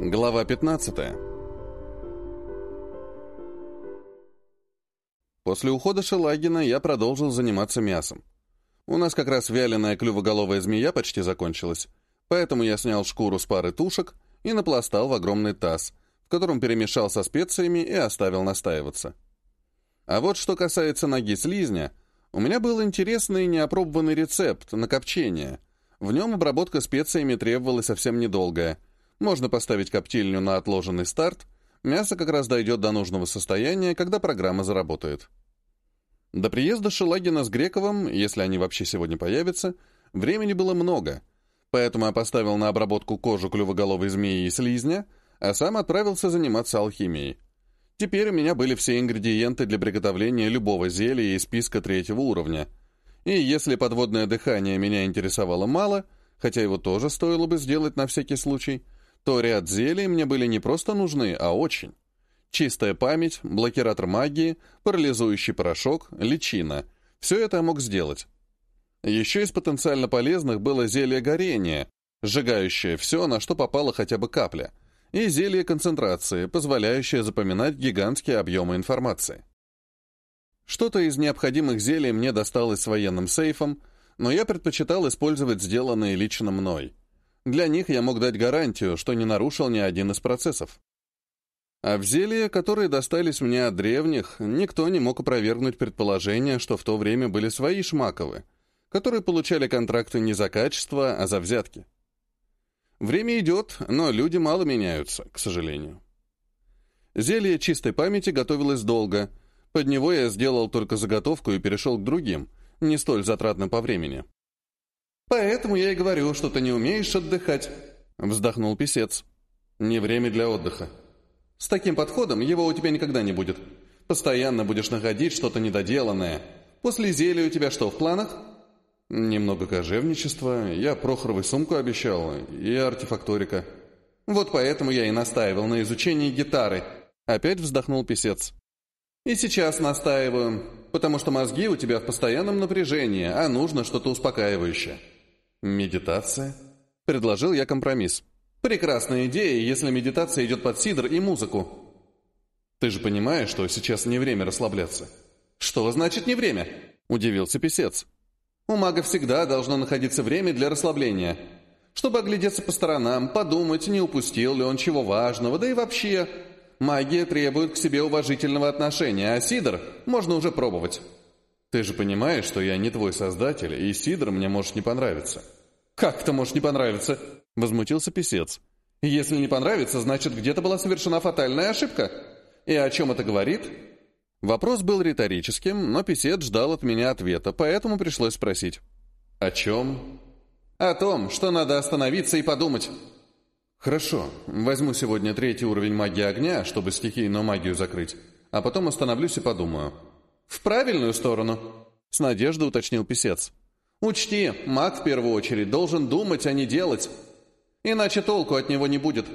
Глава 15 После ухода Шелагина я продолжил заниматься мясом. У нас как раз вяленая клювоголовая змея почти закончилась, поэтому я снял шкуру с пары тушек и напластал в огромный таз, в котором перемешал со специями и оставил настаиваться. А вот что касается ноги слизня, у меня был интересный неопробованный рецепт на копчение. В нем обработка специями требовалась совсем недолгая. Можно поставить коптильню на отложенный старт, мясо как раз дойдет до нужного состояния, когда программа заработает. До приезда Шелагина с Грековым, если они вообще сегодня появятся, времени было много, поэтому я поставил на обработку кожу клювоголовой змеи и слизня, а сам отправился заниматься алхимией. Теперь у меня были все ингредиенты для приготовления любого зелья из списка третьего уровня. И если подводное дыхание меня интересовало мало, хотя его тоже стоило бы сделать на всякий случай, то ряд зелий мне были не просто нужны, а очень. Чистая память, блокиратор магии, парализующий порошок, личина. Все это я мог сделать. Еще из потенциально полезных было зелье горения, сжигающее все, на что попала хотя бы капля — и зелье концентрации, позволяющее запоминать гигантские объемы информации. Что-то из необходимых зелий мне досталось с военным сейфом, но я предпочитал использовать сделанные лично мной. Для них я мог дать гарантию, что не нарушил ни один из процессов. А в зелье, которые достались мне от древних, никто не мог опровергнуть предположение, что в то время были свои шмаковы, которые получали контракты не за качество, а за взятки. Время идет, но люди мало меняются, к сожалению. Зелье чистой памяти готовилось долго. Под него я сделал только заготовку и перешел к другим, не столь затратным по времени. «Поэтому я и говорю, что ты не умеешь отдыхать», — вздохнул писец. «Не время для отдыха. С таким подходом его у тебя никогда не будет. Постоянно будешь находить что-то недоделанное. После зелья у тебя что, в планах?» Немного кожевничества, я Прохоровой сумку обещал, и артефакторика. Вот поэтому я и настаивал на изучении гитары. Опять вздохнул писец. И сейчас настаиваю, потому что мозги у тебя в постоянном напряжении, а нужно что-то успокаивающее. Медитация? Предложил я компромисс. Прекрасная идея, если медитация идет под сидр и музыку. Ты же понимаешь, что сейчас не время расслабляться. Что значит не время? Удивился писец. У мага всегда должно находиться время для расслабления, чтобы оглядеться по сторонам, подумать, не упустил ли он чего важного, да и вообще. Магия требует к себе уважительного отношения, а Сидор можно уже пробовать. Ты же понимаешь, что я не твой создатель, и Сидор мне может не понравиться. «Как это может не понравиться?» — возмутился писец. «Если не понравится, значит, где-то была совершена фатальная ошибка. И о чем это говорит?» Вопрос был риторическим, но писец ждал от меня ответа, поэтому пришлось спросить. «О чем?» «О том, что надо остановиться и подумать». «Хорошо, возьму сегодня третий уровень магии огня, чтобы стихийную магию закрыть, а потом остановлюсь и подумаю». «В правильную сторону», — с надеждой уточнил писец. «Учти, маг в первую очередь должен думать, а не делать. Иначе толку от него не будет».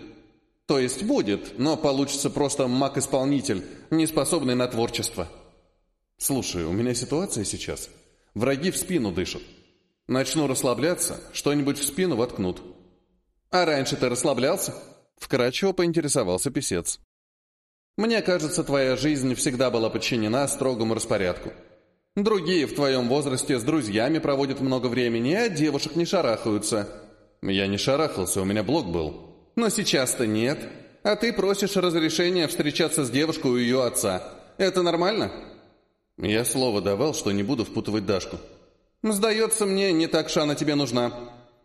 То есть будет, но получится просто маг-исполнитель, не способный на творчество. Слушай, у меня ситуация сейчас. Враги в спину дышат. Начну расслабляться, что-нибудь в спину воткнут. А раньше ты расслаблялся? Вкратчиво поинтересовался писец. Мне кажется, твоя жизнь всегда была подчинена строгому распорядку. Другие в твоем возрасте с друзьями проводят много времени, а девушек не шарахаются. Я не шарахался, у меня блок был. Но сейчас-то нет. А ты просишь разрешения встречаться с девушкой у ее отца. Это нормально? Я слово давал, что не буду впутывать Дашку. Сдается мне, не так она тебе нужна.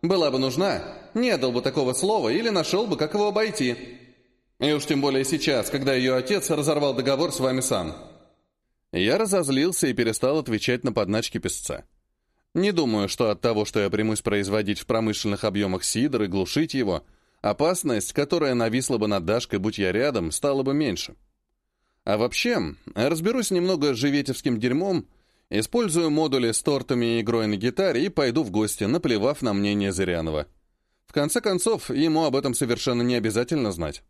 Была бы нужна, не дал бы такого слова или нашел бы, как его обойти. И уж тем более сейчас, когда ее отец разорвал договор с вами сам. Я разозлился и перестал отвечать на подначки песца. Не думаю, что от того, что я примусь производить в промышленных объемах сидр и глушить его, Опасность, которая нависла бы над Дашкой, будь я рядом, стала бы меньше. А вообще, разберусь немного с живетевским дерьмом, использую модули с тортами и игрой на гитаре и пойду в гости, наплевав на мнение Зырянова. В конце концов, ему об этом совершенно не обязательно знать.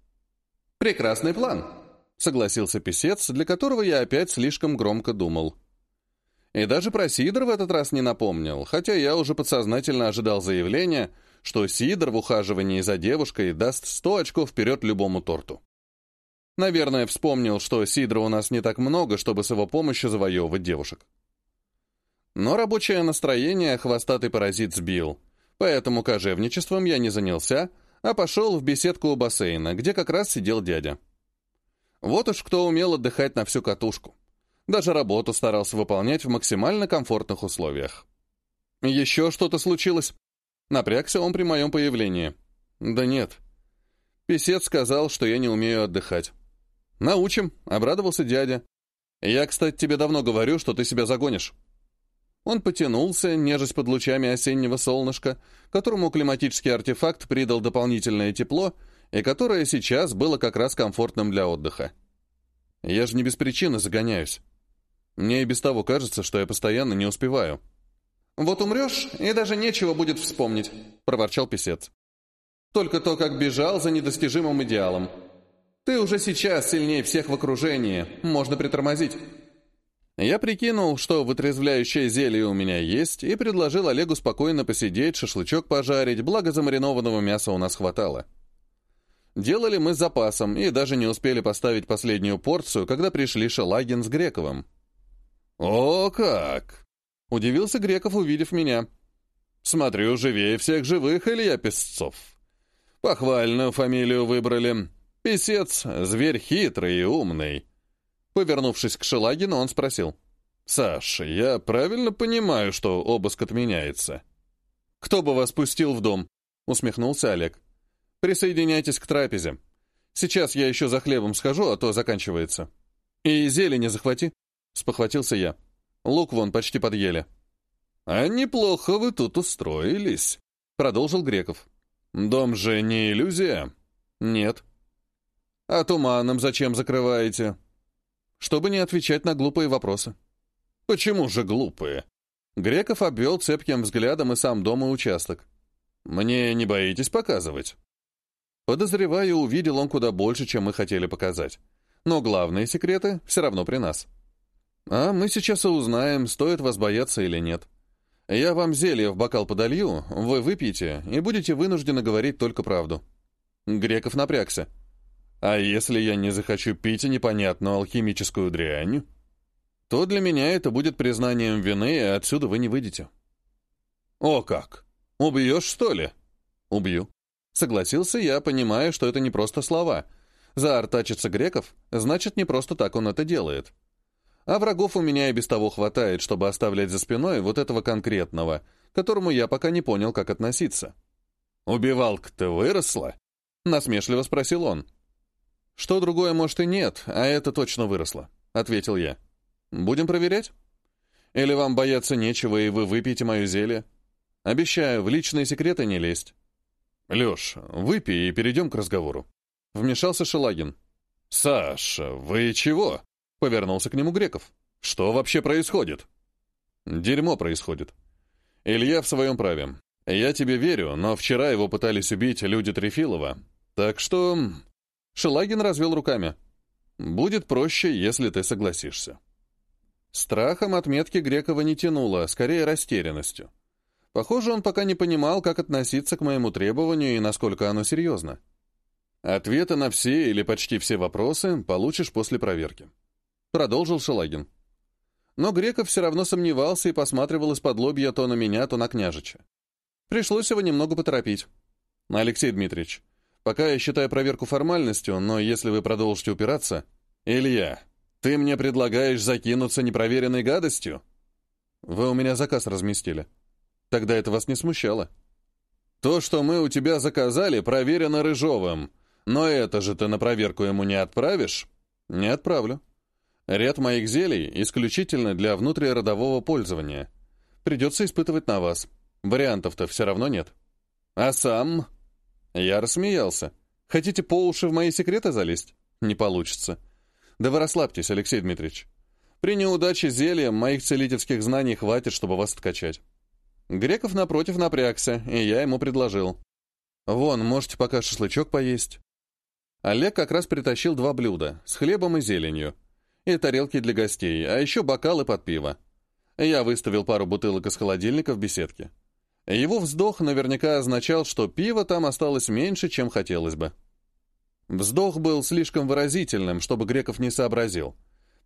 «Прекрасный план», — согласился писец, для которого я опять слишком громко думал. И даже про Сидор в этот раз не напомнил, хотя я уже подсознательно ожидал заявления — что Сидор в ухаживании за девушкой даст 100 очков вперед любому торту. Наверное, вспомнил, что Сидора у нас не так много, чтобы с его помощью завоевывать девушек. Но рабочее настроение хвостатый паразит сбил, поэтому кожевничеством я не занялся, а пошел в беседку у бассейна, где как раз сидел дядя. Вот уж кто умел отдыхать на всю катушку. Даже работу старался выполнять в максимально комфортных условиях. «Еще что-то случилось?» Напрягся он при моем появлении. «Да нет». Песец сказал, что я не умею отдыхать. «Научим», — обрадовался дядя. «Я, кстати, тебе давно говорю, что ты себя загонишь». Он потянулся, нежесть под лучами осеннего солнышка, которому климатический артефакт придал дополнительное тепло, и которое сейчас было как раз комфортным для отдыха. Я же не без причины загоняюсь. Мне и без того кажется, что я постоянно не успеваю. «Вот умрешь, и даже нечего будет вспомнить», — проворчал писец. «Только то, как бежал за недостижимым идеалом. Ты уже сейчас сильнее всех в окружении, можно притормозить». Я прикинул, что вытрезвляющее зелье у меня есть, и предложил Олегу спокойно посидеть, шашлычок пожарить, благо замаринованного мяса у нас хватало. Делали мы с запасом, и даже не успели поставить последнюю порцию, когда пришли Шелагин с Грековым. «О, как!» — удивился Греков, увидев меня. «Смотрю, живее всех живых Илья Песцов. Похвальную фамилию выбрали. Песец — зверь хитрый и умный». Повернувшись к Шелагину, он спросил. «Саш, я правильно понимаю, что обыск отменяется?» «Кто бы вас пустил в дом?» — усмехнулся Олег. «Присоединяйтесь к трапезе. Сейчас я еще за хлебом схожу, а то заканчивается. И зелени захвати», — спохватился я. «Лук вон почти подъели». «А неплохо вы тут устроились», — продолжил Греков. «Дом же не иллюзия?» «Нет». «А туманом зачем закрываете?» чтобы не отвечать на глупые вопросы. «Почему же глупые?» Греков обвел цепким взглядом и сам дом и участок. «Мне не боитесь показывать?» Подозреваю, увидел он куда больше, чем мы хотели показать. Но главные секреты все равно при нас. А мы сейчас и узнаем, стоит вас бояться или нет. Я вам зелье в бокал подолью, вы выпьете и будете вынуждены говорить только правду. Греков напрягся. А если я не захочу пить непонятную алхимическую дрянь, то для меня это будет признанием вины, и отсюда вы не выйдете. О как! Убьешь, что ли? Убью. Согласился я, понимая, что это не просто слова. Заортачиться греков, значит, не просто так он это делает. А врагов у меня и без того хватает, чтобы оставлять за спиной вот этого конкретного, которому я пока не понял, как относиться. «Убивалка-то выросла?» — насмешливо спросил он. «Что другое, может, и нет, а это точно выросло», — ответил я. «Будем проверять? Или вам бояться нечего, и вы выпьете мое зелье? Обещаю, в личные секреты не лезть». «Леш, выпей и перейдем к разговору», — вмешался Шелагин. «Саша, вы чего?» — повернулся к нему Греков. «Что вообще происходит?» «Дерьмо происходит. Илья в своем праве. Я тебе верю, но вчера его пытались убить люди Трефилова. Так что Шелагин развел руками. «Будет проще, если ты согласишься». Страхом отметки Грекова не тянуло, скорее растерянностью. Похоже, он пока не понимал, как относиться к моему требованию и насколько оно серьезно. Ответы на все или почти все вопросы получишь после проверки. Продолжил Шелагин. Но Греков все равно сомневался и посматривал из-под лобья то на меня, то на княжича. Пришлось его немного поторопить. «Алексей Дмитриевич, Пока я считаю проверку формальностью, но если вы продолжите упираться... Илья, ты мне предлагаешь закинуться непроверенной гадостью? Вы у меня заказ разместили. Тогда это вас не смущало. То, что мы у тебя заказали, проверено Рыжовым. Но это же ты на проверку ему не отправишь? Не отправлю. Ряд моих зелий исключительно для внутриродового пользования. Придется испытывать на вас. Вариантов-то все равно нет. А сам я рассмеялся. Хотите по уши в мои секреты залезть? Не получится. Да вы расслабьтесь, Алексей Дмитриевич. При неудаче зельем моих целительских знаний хватит, чтобы вас откачать. Греков напротив напрягся, и я ему предложил. Вон, можете пока шашлычок поесть. Олег как раз притащил два блюда с хлебом и зеленью. И тарелки для гостей, а еще бокалы под пиво. Я выставил пару бутылок из холодильника в беседке. Его вздох наверняка означал, что пива там осталось меньше, чем хотелось бы. Вздох был слишком выразительным, чтобы Греков не сообразил.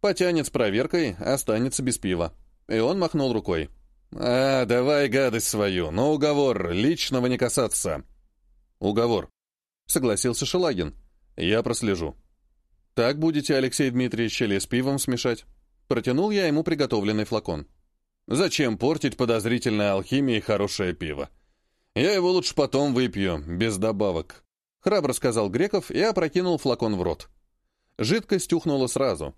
Потянет с проверкой, останется без пива. И он махнул рукой. «А, давай гадость свою, но уговор, личного не касаться». «Уговор», — согласился Шелагин. «Я прослежу». «Так будете, Алексей Дмитриевич, или с пивом смешать?» Протянул я ему приготовленный флакон. «Зачем портить подозрительной алхимией хорошее пиво? Я его лучше потом выпью, без добавок», — храбро сказал Греков и опрокинул флакон в рот. Жидкость ухнула сразу.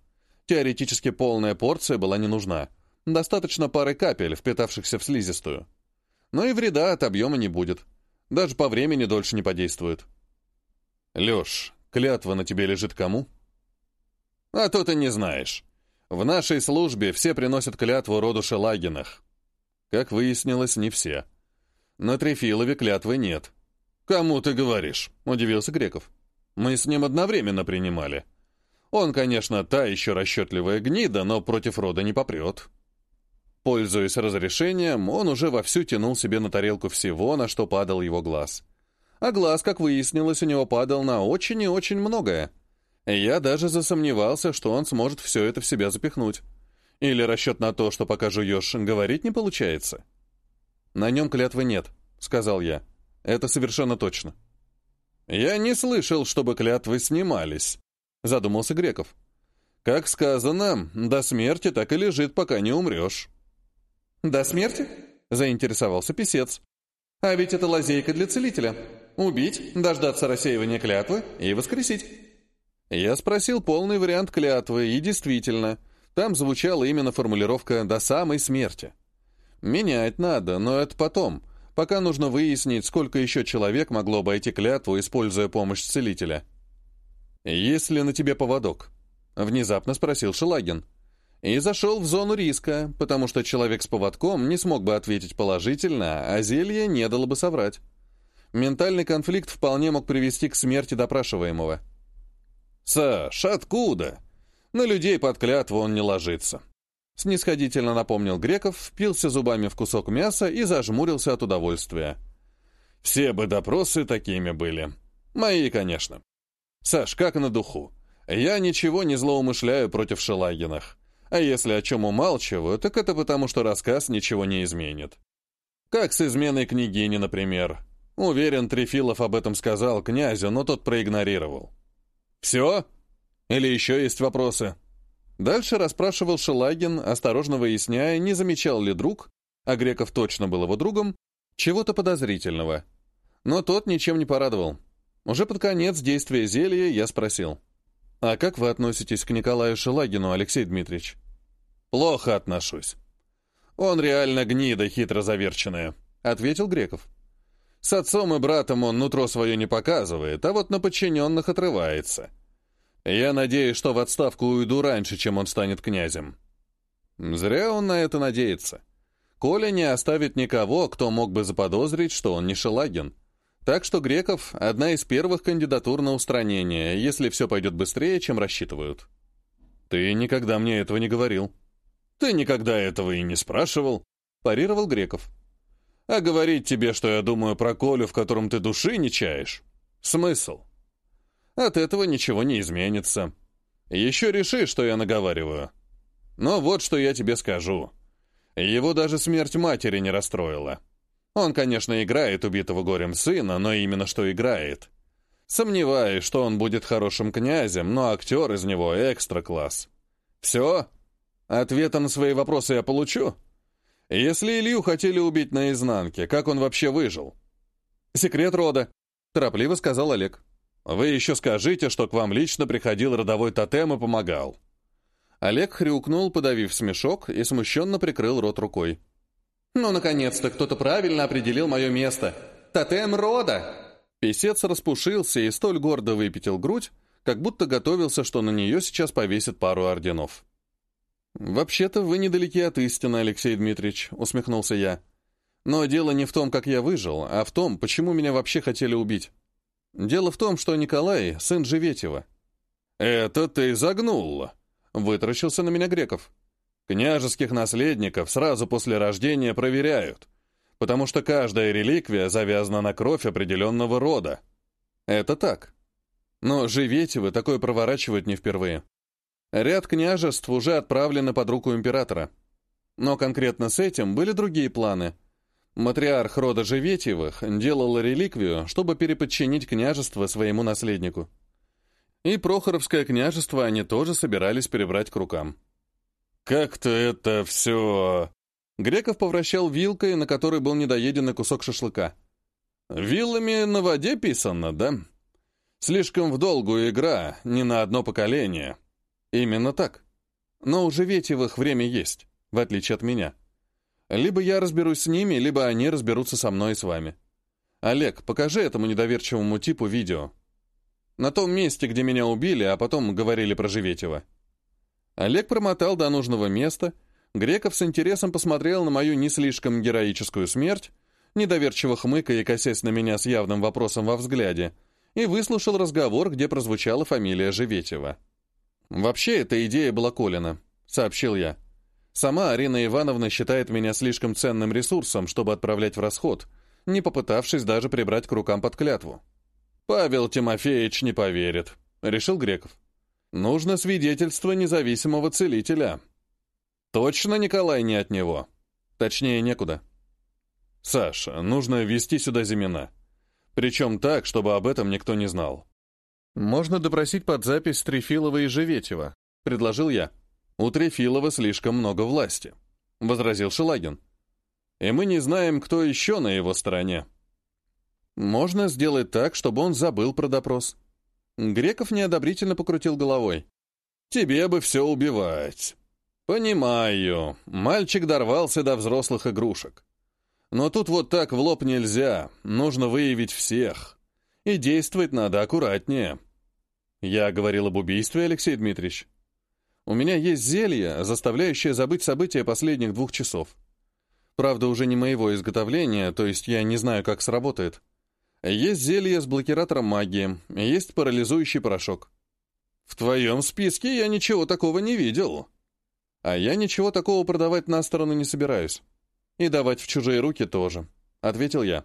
Теоретически полная порция была не нужна. Достаточно пары капель, впитавшихся в слизистую. Но и вреда от объема не будет. Даже по времени дольше не подействует. «Леш, клятва на тебе лежит кому?» «А то ты не знаешь. В нашей службе все приносят клятву роду Шелагинах. Как выяснилось, не все. На Трефилове клятвы нет. «Кому ты говоришь?» — удивился Греков. «Мы с ним одновременно принимали. Он, конечно, та еще расчетливая гнида, но против рода не попрет». Пользуясь разрешением, он уже вовсю тянул себе на тарелку всего, на что падал его глаз. А глаз, как выяснилось, у него падал на очень и очень многое. Я даже засомневался, что он сможет все это в себя запихнуть. Или расчет на то, что пока жуешь, говорить не получается. «На нем клятвы нет», — сказал я. «Это совершенно точно». «Я не слышал, чтобы клятвы снимались», — задумался Греков. «Как сказано, до смерти так и лежит, пока не умрешь». «До смерти?» — заинтересовался писец. «А ведь это лазейка для целителя. Убить, дождаться рассеивания клятвы и воскресить». Я спросил полный вариант клятвы, и действительно, там звучала именно формулировка «до самой смерти». Менять надо, но это потом, пока нужно выяснить, сколько еще человек могло обойти клятву, используя помощь целителя. «Есть ли на тебе поводок?» — внезапно спросил Шелагин. И зашел в зону риска, потому что человек с поводком не смог бы ответить положительно, а зелье не дало бы соврать. Ментальный конфликт вполне мог привести к смерти допрашиваемого. «Саш, откуда?» На людей под клятву он не ложится. Снисходительно напомнил Греков, впился зубами в кусок мяса и зажмурился от удовольствия. Все бы допросы такими были. Мои, конечно. Саш, как на духу. Я ничего не злоумышляю против Шелагинах. А если о чем умалчиваю, так это потому, что рассказ ничего не изменит. Как с изменой княгини, например. Уверен, Трефилов об этом сказал князю, но тот проигнорировал. «Все? Или еще есть вопросы?» Дальше расспрашивал Шелагин, осторожно выясняя, не замечал ли друг, а Греков точно был его другом, чего-то подозрительного. Но тот ничем не порадовал. Уже под конец действия зелья я спросил. «А как вы относитесь к Николаю Шелагину, Алексей Дмитриевич?» «Плохо отношусь». «Он реально гнида хитро заверченная», — ответил Греков. С отцом и братом он нутро свое не показывает, а вот на подчиненных отрывается. Я надеюсь, что в отставку уйду раньше, чем он станет князем. Зря он на это надеется. Коля не оставит никого, кто мог бы заподозрить, что он не Шелагин. Так что Греков — одна из первых кандидатур на устранение, если все пойдет быстрее, чем рассчитывают. Ты никогда мне этого не говорил. Ты никогда этого и не спрашивал, парировал Греков. А говорить тебе, что я думаю про Колю, в котором ты души не чаешь? Смысл? От этого ничего не изменится. Еще реши, что я наговариваю. Но вот что я тебе скажу. Его даже смерть матери не расстроила. Он, конечно, играет убитого горем сына, но именно что играет. Сомневаюсь, что он будет хорошим князем, но актер из него экстра-класс. Все? Ответы на свои вопросы я получу?» Если Илью хотели убить наизнанке, как он вообще выжил? Секрет рода, торопливо сказал Олег. Вы еще скажите, что к вам лично приходил родовой тотем и помогал. Олег хрюкнул, подавив смешок, и смущенно прикрыл рот рукой. «Ну, наконец-то кто-то правильно определил мое место. Тотем рода!» Песец распушился и столь гордо выпятил грудь, как будто готовился, что на нее сейчас повесит пару орденов. «Вообще-то вы недалеки от истины, Алексей Дмитриевич», — усмехнулся я. «Но дело не в том, как я выжил, а в том, почему меня вообще хотели убить. Дело в том, что Николай — сын Живетева». «Это ты загнул!» — вытаращился на меня Греков. «Княжеских наследников сразу после рождения проверяют. потому что каждая реликвия завязана на кровь определенного рода. Это так. Но Живетевы такое проворачивают не впервые. Ряд княжеств уже отправлены под руку императора. Но конкретно с этим были другие планы. Матриарх рода Живетьевых делал реликвию, чтобы переподчинить княжество своему наследнику. И Прохоровское княжество они тоже собирались перебрать к рукам. «Как-то это все...» Греков повращал вилкой, на которой был недоеденный кусок шашлыка. «Вилами на воде писано, да? Слишком в долгую игра, не на одно поколение». «Именно так. Но у Живетьевых время есть, в отличие от меня. Либо я разберусь с ними, либо они разберутся со мной и с вами. Олег, покажи этому недоверчивому типу видео. На том месте, где меня убили, а потом говорили про Живетева». Олег промотал до нужного места, Греков с интересом посмотрел на мою не слишком героическую смерть, недоверчиво хмыкая и косясь на меня с явным вопросом во взгляде, и выслушал разговор, где прозвучала фамилия Живетева. «Вообще, эта идея была Колина», — сообщил я. «Сама Арина Ивановна считает меня слишком ценным ресурсом, чтобы отправлять в расход, не попытавшись даже прибрать к рукам под клятву». «Павел Тимофеевич не поверит», — решил Греков. «Нужно свидетельство независимого целителя». «Точно Николай не от него?» «Точнее, некуда». «Саша, нужно ввести сюда Зимина. Причем так, чтобы об этом никто не знал. «Можно допросить под запись Трефилова и Живетева», — предложил я. «У Трефилова слишком много власти», — возразил Шелагин. «И мы не знаем, кто еще на его стороне». «Можно сделать так, чтобы он забыл про допрос». Греков неодобрительно покрутил головой. «Тебе бы все убивать». «Понимаю. Мальчик дорвался до взрослых игрушек. Но тут вот так в лоб нельзя. Нужно выявить всех. И действовать надо аккуратнее. Я говорил об убийстве, Алексей Дмитриевич. У меня есть зелье, заставляющее забыть события последних двух часов. Правда, уже не моего изготовления, то есть я не знаю, как сработает. Есть зелье с блокиратором магии, есть парализующий порошок. В твоем списке я ничего такого не видел. А я ничего такого продавать на сторону не собираюсь. И давать в чужие руки тоже, — ответил я.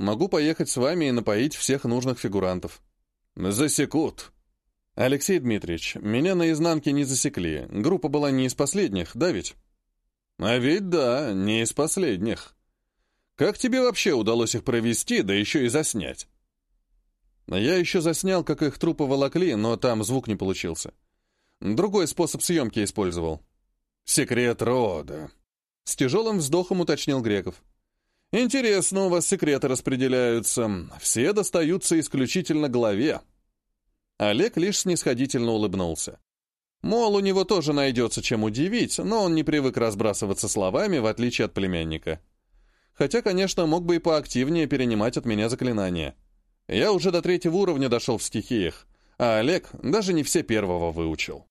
Могу поехать с вами и напоить всех нужных фигурантов. Засекут. Алексей Дмитриевич, меня на изнанке не засекли. Группа была не из последних, да ведь? А ведь да, не из последних. Как тебе вообще удалось их провести, да еще и заснять? Я еще заснял, как их трупы волокли, но там звук не получился. Другой способ съемки использовал. Секрет рода. С тяжелым вздохом уточнил Греков. Интересно, у вас секреты распределяются. Все достаются исключительно главе. Олег лишь снисходительно улыбнулся. Мол, у него тоже найдется чем удивить, но он не привык разбрасываться словами, в отличие от племянника. Хотя, конечно, мог бы и поактивнее перенимать от меня заклинания. Я уже до третьего уровня дошел в стихиях, а Олег даже не все первого выучил.